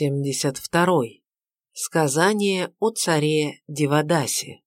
72. Сказание о царе Дивадасе.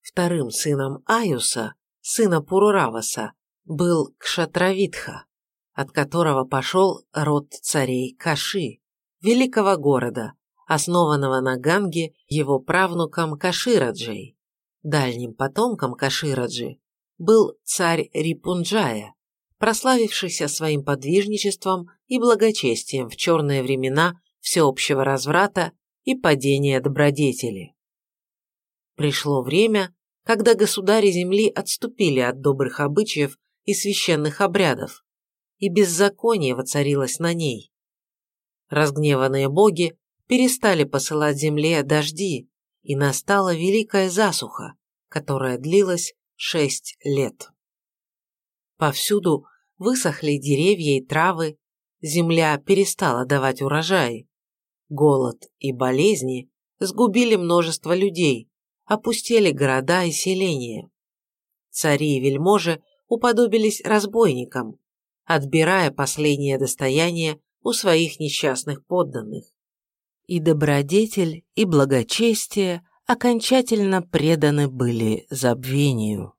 Вторым сыном Аюса, сына Пурураваса, был Кшатравитха, от которого пошел род царей Каши, великого города, основанного на Ганге его правнуком Кашираджей. Дальним потомком Кашираджи был царь Рипунджая, прославившийся своим подвижничеством и благочестием в черные времена всеобщего разврата и падения добродетели. Пришло время, когда государи земли отступили от добрых обычаев и священных обрядов, и беззаконие воцарилось на ней. Разгневанные боги перестали посылать земле дожди, и настала великая засуха, которая длилась шесть лет. Повсюду высохли деревья и травы, земля перестала давать урожай. Голод и болезни сгубили множество людей, опустили города и селения. Цари и вельможи уподобились разбойникам, отбирая последнее достояние у своих несчастных подданных. И добродетель, и благочестие окончательно преданы были забвению.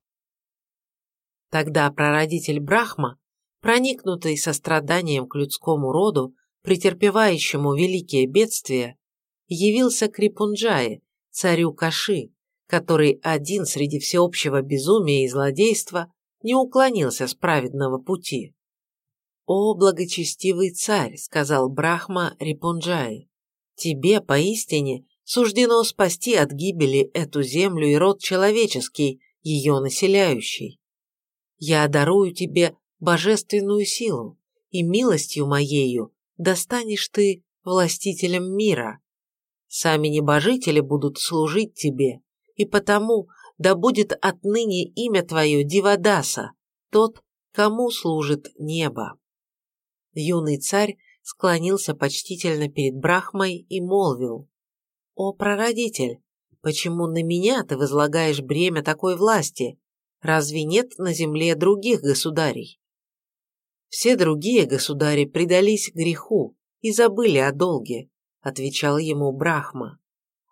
Тогда прародитель Брахма, проникнутый состраданием к людскому роду, претерпевающему великие бедствия, явился к Рипунджае, царю Каши, который один среди всеобщего безумия и злодейства не уклонился с праведного пути. «О, благочестивый царь!» — сказал Брахма Рипунджай. «Тебе, поистине, суждено спасти от гибели эту землю и род человеческий, ее населяющий. Я дарую тебе божественную силу, и милостью моею достанешь ты властителем мира. Сами небожители будут служить тебе, и потому да будет отныне имя твое Дивадаса, тот, кому служит небо. Юный царь склонился почтительно перед Брахмой и молвил, «О, прародитель, почему на меня ты возлагаешь бремя такой власти? Разве нет на земле других государей?» «Все другие государи предались греху и забыли о долге», отвечал ему Брахма.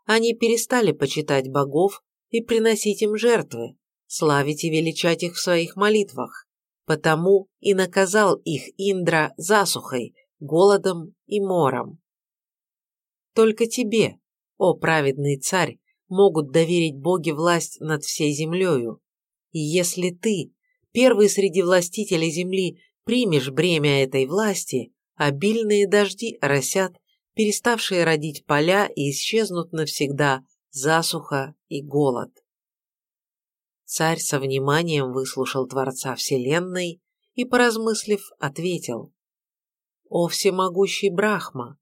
«Они перестали почитать богов и приносить им жертвы, славить и величать их в своих молитвах потому и наказал их Индра засухой, голодом и мором. Только тебе, о праведный царь, могут доверить боги власть над всей землею. И если ты, первый среди властителей земли, примешь бремя этой власти, обильные дожди росят, переставшие родить поля и исчезнут навсегда засуха и голод. Царь со вниманием выслушал Творца Вселенной и, поразмыслив, ответил. «О всемогущий Брахма!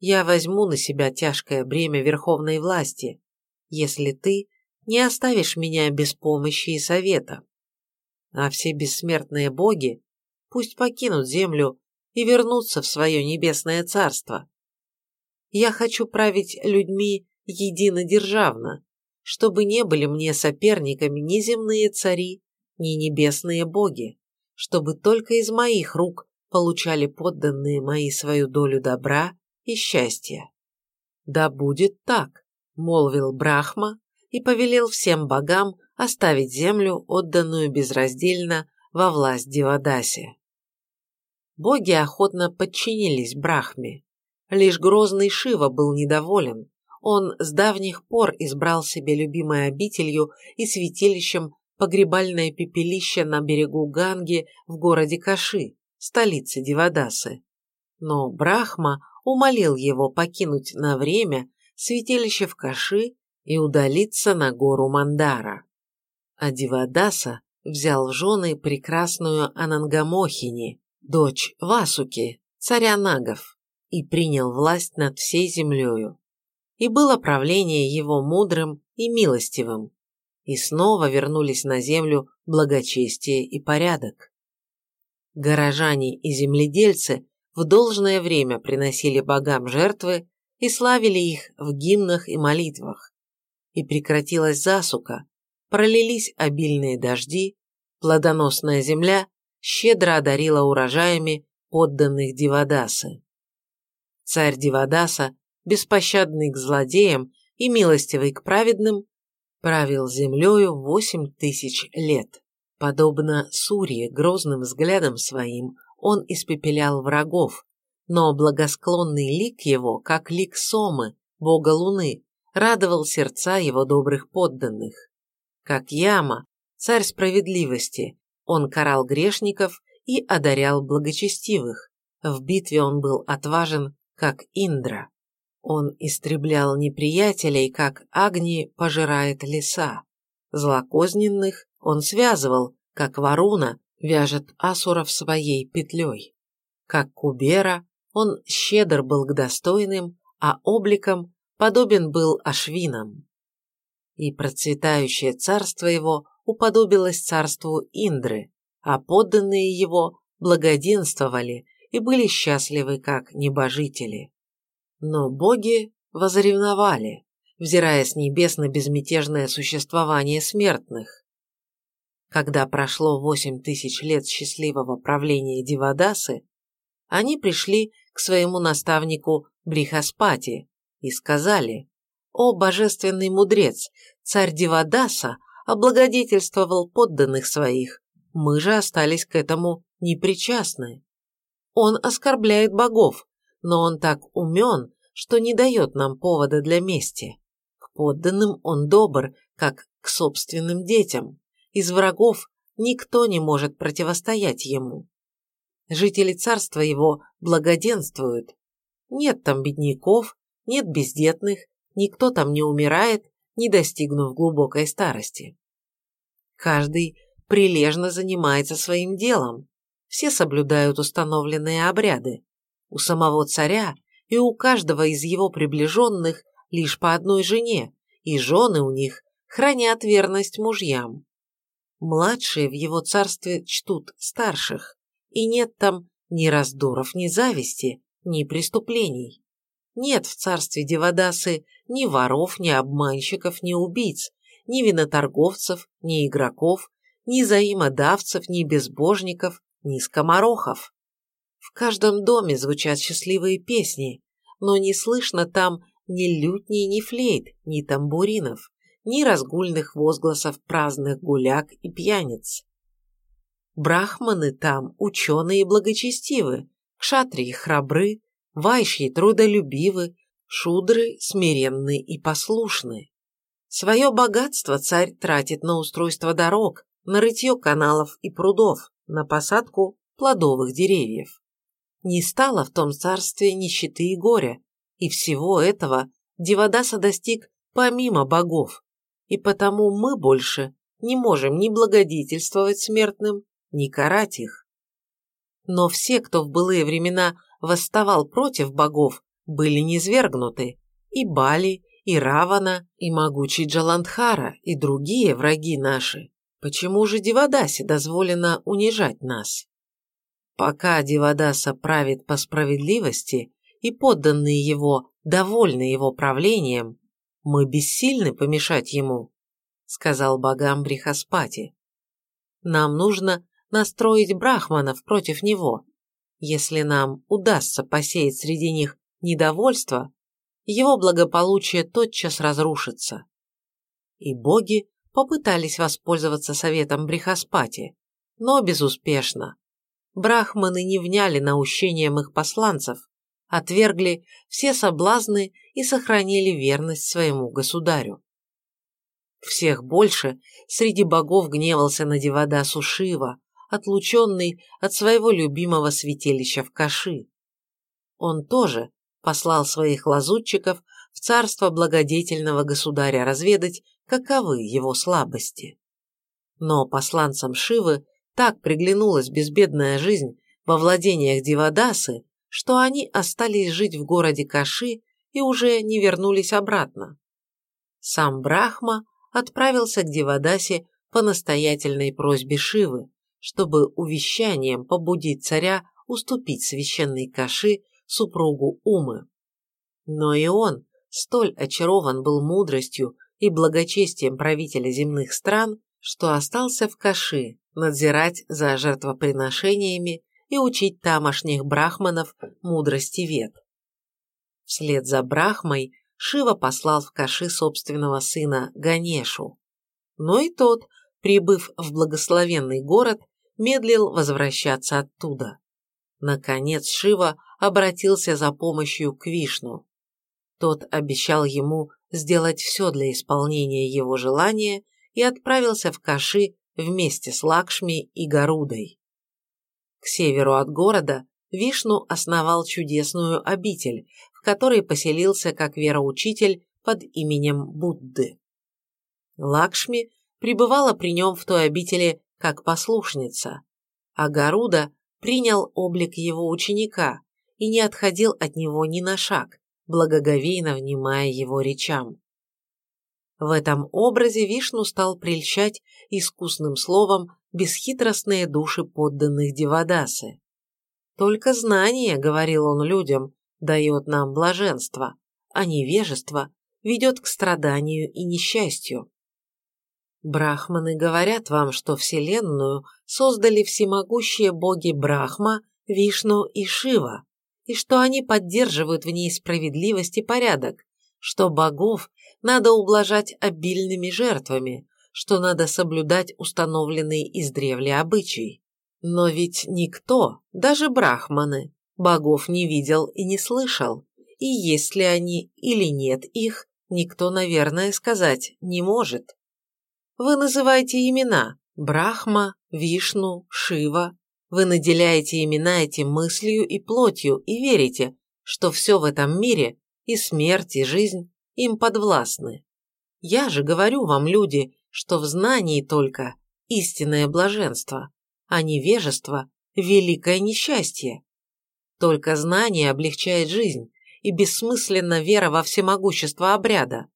Я возьму на себя тяжкое бремя верховной власти, если ты не оставишь меня без помощи и совета. А все бессмертные боги пусть покинут землю и вернутся в свое небесное царство. Я хочу править людьми единодержавно, чтобы не были мне соперниками ни земные цари, ни небесные боги, чтобы только из моих рук получали подданные мои свою долю добра и счастья. «Да будет так», — молвил Брахма и повелел всем богам оставить землю, отданную безраздельно во власть Дивадаси. Боги охотно подчинились Брахме. Лишь грозный Шива был недоволен, он с давних пор избрал себе любимой обителью и святилищем погребальное пепелище на берегу Ганги в городе Каши, столице Дивадасы. Но Брахма умолил его покинуть на время святилище в Каши и удалиться на гору Мандара. А Дивадаса взял в жены прекрасную Анангамохини, дочь Васуки, царя Нагов, и принял власть над всей землею и было правление его мудрым и милостивым, и снова вернулись на землю благочестие и порядок. Горожане и земледельцы в должное время приносили богам жертвы и славили их в гимнах и молитвах. И прекратилась засука, пролились обильные дожди, плодоносная земля щедро одарила урожаями подданных Дивадасы. царь Дивадаса, беспощадный к злодеям и милостивый к праведным, правил землею восемь тысяч лет. Подобно Сурье, грозным взглядом своим он испепелял врагов, но благосклонный лик его, как лик Сомы, бога Луны, радовал сердца его добрых подданных. Как Яма, царь справедливости, он карал грешников и одарял благочестивых. В битве он был отважен, как Индра. Он истреблял неприятелей, как Агни пожирает леса. Злокозненных он связывал, как Варуна вяжет асуров своей петлей. Как Кубера, он щедр был к достойным, а обликом подобен был Ашвинам. И процветающее царство его уподобилось царству Индры, а подданные его благоденствовали и были счастливы, как небожители. Но боги возревновали, взирая с небес на безмятежное существование смертных. Когда прошло восемь тысяч лет счастливого правления Дивадасы, они пришли к своему наставнику Брихаспати и сказали, «О, божественный мудрец, царь Дивадаса облагодетельствовал подданных своих, мы же остались к этому непричастны. Он оскорбляет богов, но он так умен, что не дает нам повода для мести. К подданным он добр, как к собственным детям. Из врагов никто не может противостоять ему. Жители царства его благоденствуют. Нет там бедняков, нет бездетных, никто там не умирает, не достигнув глубокой старости. Каждый прилежно занимается своим делом, все соблюдают установленные обряды. У самого царя и у каждого из его приближенных лишь по одной жене, и жены у них хранят верность мужьям. Младшие в его царстве чтут старших, и нет там ни раздоров, ни зависти, ни преступлений. Нет в царстве Девадасы ни воров, ни обманщиков, ни убийц, ни виноторговцев, ни игроков, ни взаимодавцев, ни безбожников, ни скоморохов. В каждом доме звучат счастливые песни, но не слышно там ни лютней, ни флейт, ни тамбуринов, ни разгульных возгласов праздных гуляк и пьяниц. Брахманы там ученые и благочестивы, кшатрии храбры, вайшьи трудолюбивы, шудры смиренны и послушны. Свое богатство царь тратит на устройство дорог, на рытье каналов и прудов, на посадку плодовых деревьев. Не стало в том царстве нищеты и горя, и всего этого Дивадаса достиг помимо богов, и потому мы больше не можем ни благодетельствовать смертным, ни карать их. Но все, кто в былые времена восставал против богов, были низвергнуты, и Бали, и Равана, и могучий Джаландхара, и другие враги наши. Почему же Дивадасе дозволено унижать нас? Пока Дивадаса правит по справедливости, и подданные его довольны его правлением, мы бессильны помешать ему, сказал богам Брихаспати. Нам нужно настроить брахманов против него. Если нам удастся посеять среди них недовольство, его благополучие тотчас разрушится. И боги попытались воспользоваться советом Брихаспати, но безуспешно. Брахманы не вняли наущением их посланцев, отвергли все соблазны и сохранили верность своему государю. Всех больше среди богов гневался на Девадасу Шива, отлученный от своего любимого святилища в Каши. Он тоже послал своих лазутчиков в царство благодетельного государя разведать, каковы его слабости. Но посланцам Шивы так приглянулась безбедная жизнь во владениях Дивадасы, что они остались жить в городе Каши и уже не вернулись обратно. Сам Брахма отправился к Дивадасе по настоятельной просьбе Шивы, чтобы увещанием побудить царя уступить священной Каши супругу Умы. Но и он столь очарован был мудростью и благочестием правителя земных стран, что остался в Каши надзирать за жертвоприношениями и учить тамошних брахманов мудрости вет. Вслед за Брахмой Шива послал в Каши собственного сына Ганешу. Но и тот, прибыв в благословенный город, медлил возвращаться оттуда. Наконец Шива обратился за помощью к Вишну. Тот обещал ему сделать все для исполнения его желания и отправился в Каши вместе с Лакшми и Гарудой. К северу от города Вишну основал чудесную обитель, в которой поселился как вероучитель под именем Будды. Лакшми пребывала при нем в той обители как послушница, а Гаруда принял облик его ученика и не отходил от него ни на шаг, благоговейно внимая его речам. В этом образе Вишну стал прельщать искусным словом бесхитростные души подданных Девадасы. «Только знание, — говорил он людям, — дает нам блаженство, а невежество ведет к страданию и несчастью. Брахманы говорят вам, что Вселенную создали всемогущие боги Брахма, Вишну и Шива, и что они поддерживают в ней справедливость и порядок, что богов надо ублажать обильными жертвами, что надо соблюдать установленный издревле обычай. Но ведь никто, даже брахманы, богов не видел и не слышал, и есть ли они или нет их, никто, наверное, сказать не может. Вы называете имена Брахма, Вишну, Шива, вы наделяете имена эти мыслью и плотью и верите, что все в этом мире, и смерть, и жизнь, им подвластны. Я же говорю вам, люди, что в знании только истинное блаженство, а невежество – великое несчастье. Только знание облегчает жизнь, и бессмысленна вера во всемогущество обряда.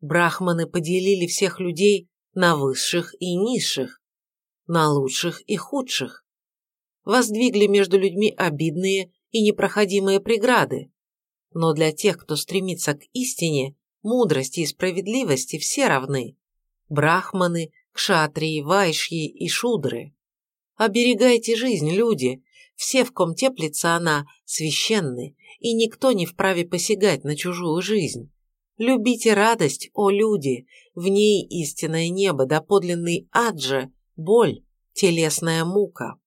Брахманы поделили всех людей на высших и низших, на лучших и худших воздвигли между людьми обидные и непроходимые преграды. Но для тех, кто стремится к истине, мудрости и справедливости, все равны. Брахманы, кшатрии, вайшьи и шудры. Оберегайте жизнь, люди, все, в ком теплится она, священны, и никто не вправе посягать на чужую жизнь. Любите радость, о люди, в ней истинное небо, да подлинный ад же, боль, телесная мука.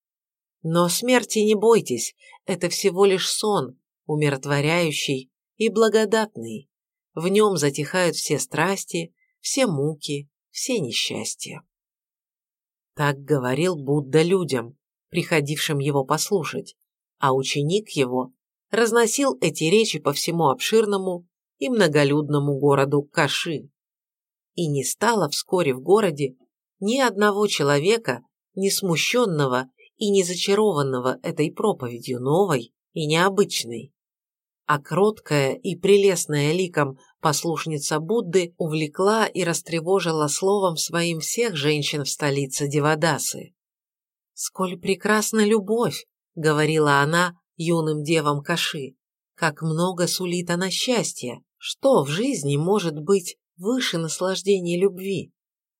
Но смерти не бойтесь, это всего лишь сон, умиротворяющий и благодатный. В нем затихают все страсти, все муки, все несчастья. Так говорил Будда людям, приходившим его послушать, а ученик его разносил эти речи по всему обширному и многолюдному городу Каши. И не стало вскоре в городе ни одного человека, не смущенного и не зачарованного этой проповедью новой и необычной. А кроткая и прелестная ликом послушница Будды увлекла и растревожила словом своим всех женщин в столице Девадасы. «Сколь прекрасна любовь!» — говорила она юным девам Каши. «Как много сулит она счастья! Что в жизни может быть выше наслаждения любви?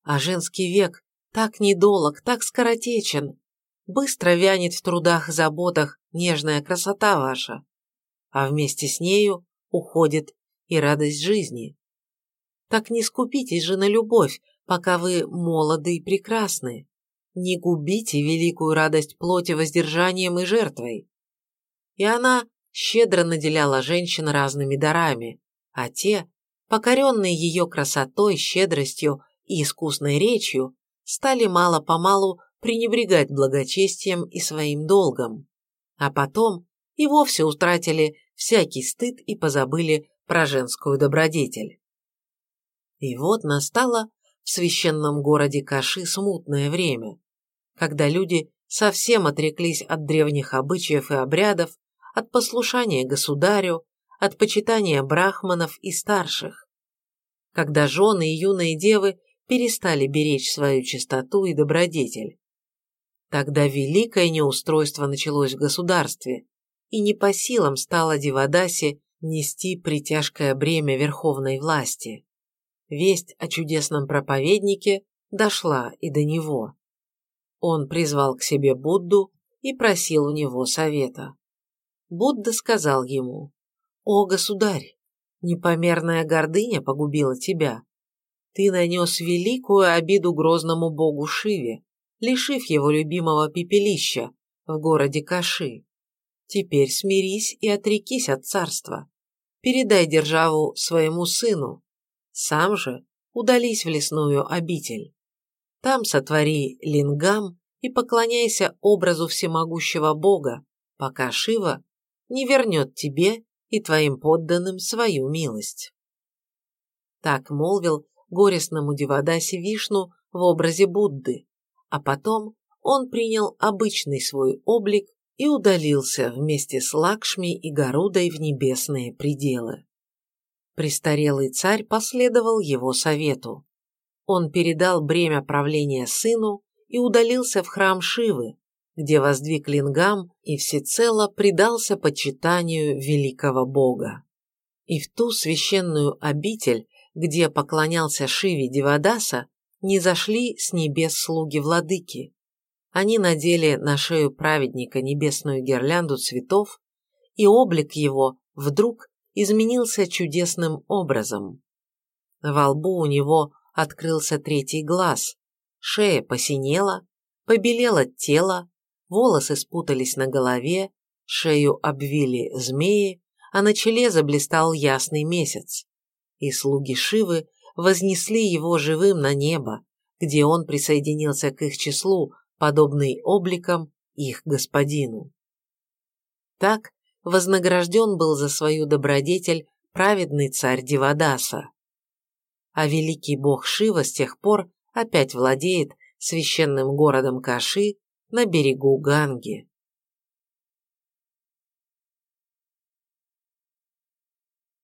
А женский век так недолог, так скоротечен, Быстро вянет в трудах и заботах нежная красота ваша, а вместе с нею уходит и радость жизни. Так не скупитесь же на любовь, пока вы молоды и прекрасны. Не губите великую радость плоти воздержанием и жертвой. И она щедро наделяла женщин разными дарами, а те, покоренные ее красотой, щедростью и искусной речью, стали мало-помалу пренебрегать благочестием и своим долгом, а потом и вовсе утратили всякий стыд и позабыли про женскую добродетель. И вот настало в священном городе Каши смутное время, когда люди совсем отреклись от древних обычаев и обрядов, от послушания государю, от почитания брахманов и старших, когда жены и юные девы перестали беречь свою чистоту и добродетель. Тогда великое неустройство началось в государстве, и не по силам стало Дивадасе нести притяжкое бремя верховной власти. Весть о чудесном проповеднике дошла и до него. Он призвал к себе Будду и просил у него совета. Будда сказал ему, «О, государь, непомерная гордыня погубила тебя. Ты нанес великую обиду грозному богу Шиве, лишив его любимого пепелища в городе Каши. Теперь смирись и отрекись от царства. Передай державу своему сыну. Сам же удались в лесную обитель. Там сотвори лингам и поклоняйся образу всемогущего бога, пока Шива не вернет тебе и твоим подданным свою милость. Так молвил горестному Девадасе Вишну в образе Будды, а потом он принял обычный свой облик и удалился вместе с Лакшми и Гарудой в небесные пределы. Престарелый царь последовал его совету. Он передал бремя правления сыну и удалился в храм Шивы, где воздвиг лингам и всецело предался почитанию великого бога. И в ту священную обитель, где поклонялся Шиве Девадаса, не зашли с небес слуги владыки. Они надели на шею праведника небесную гирлянду цветов, и облик его вдруг изменился чудесным образом. Во лбу у него открылся третий глаз, шея посинела, побелело тело, волосы спутались на голове, шею обвили змеи, а на челе заблистал ясный месяц. И слуги Шивы вознесли его живым на небо, где он присоединился к их числу, подобный обликом их господину. Так вознагражден был за свою добродетель праведный царь Дивадаса. А великий бог Шива с тех пор опять владеет священным городом Каши на берегу Ганги.